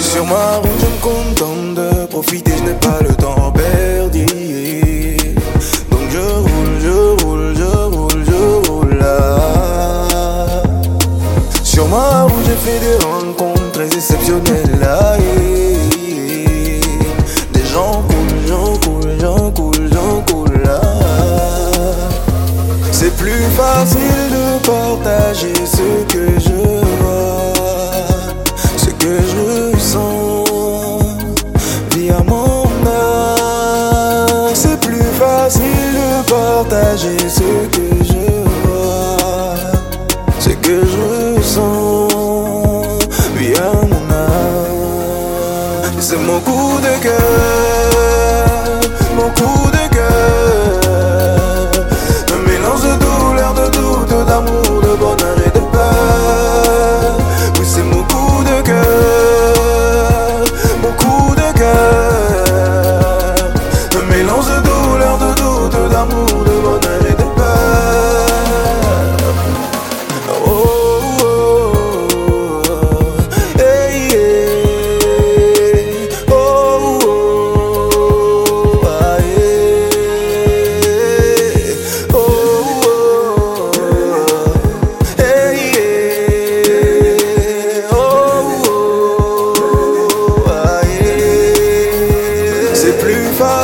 Sur ma route, je me contente de profiter, je n'ai pas le temps perdu. Donc je roule, je roule, je roule, je roule là. Sur ma route, j'ai fait des rencontres très exceptionnelles là. Des gens facile de partager ce que je vois, ce que je sens via mon âme. C'est plus facile de partager ce que je vois, ce que je sens via mon âme. C'est mon coup de cœur,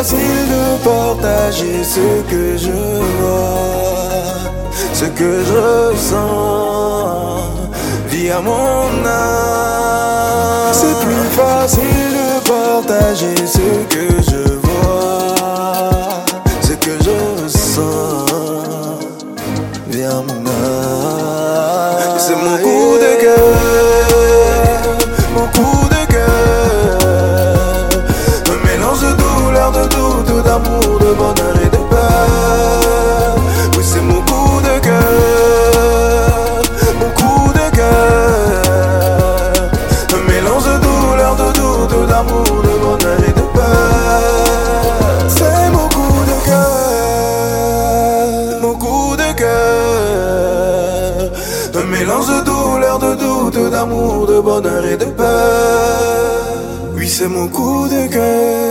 facile de partager ce que je vois, ce que je sens via mon âme. C'est plus facile de partager ce que d'amour, de bonheur et de peur. C'est mon coup de cœur, mon coup de cœur. Un mélange de douleur, de doute, d'amour, de bonheur et de peur. Oui, c'est mon coup de cœur.